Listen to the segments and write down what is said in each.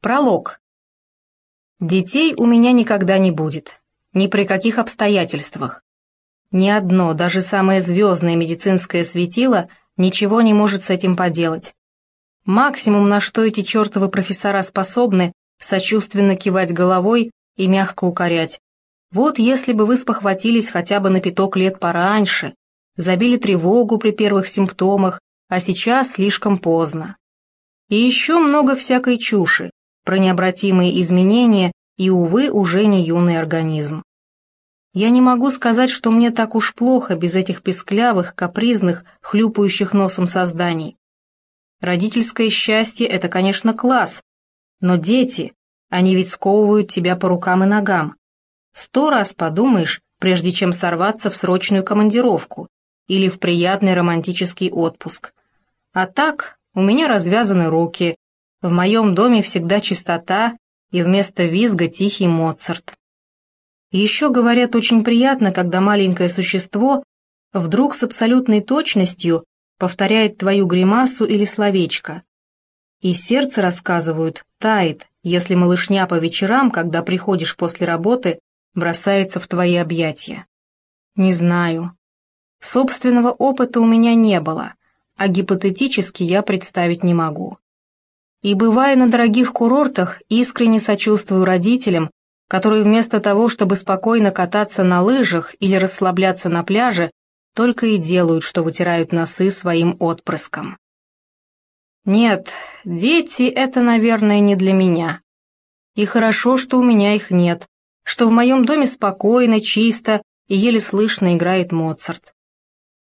Пролог. Детей у меня никогда не будет. Ни при каких обстоятельствах. Ни одно, даже самое звездное медицинское светило ничего не может с этим поделать. Максимум, на что эти чертовы профессора способны, сочувственно кивать головой и мягко укорять. Вот если бы вы спохватились хотя бы на пяток лет пораньше, забили тревогу при первых симптомах, а сейчас слишком поздно. И еще много всякой чуши, про необратимые изменения и, увы, уже не юный организм. Я не могу сказать, что мне так уж плохо без этих песклявых, капризных, хлюпающих носом созданий. Родительское счастье — это, конечно, класс, но дети, они ведь сковывают тебя по рукам и ногам. Сто раз подумаешь, прежде чем сорваться в срочную командировку или в приятный романтический отпуск. А так, у меня развязаны руки, в моем доме всегда чистота, и вместо визга тихий Моцарт. Еще, говорят, очень приятно, когда маленькое существо вдруг с абсолютной точностью повторяет твою гримасу или словечко. И сердце, рассказывают, тает, если малышня по вечерам, когда приходишь после работы, бросается в твои объятия. Не знаю. Собственного опыта у меня не было, а гипотетически я представить не могу. И бывая на дорогих курортах, искренне сочувствую родителям, которые вместо того, чтобы спокойно кататься на лыжах или расслабляться на пляже, только и делают, что вытирают носы своим отпрыском. Нет, дети — это, наверное, не для меня. И хорошо, что у меня их нет, что в моем доме спокойно, чисто и еле слышно играет Моцарт.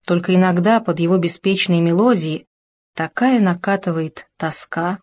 Только иногда под его беспечные мелодии такая накатывает тоска.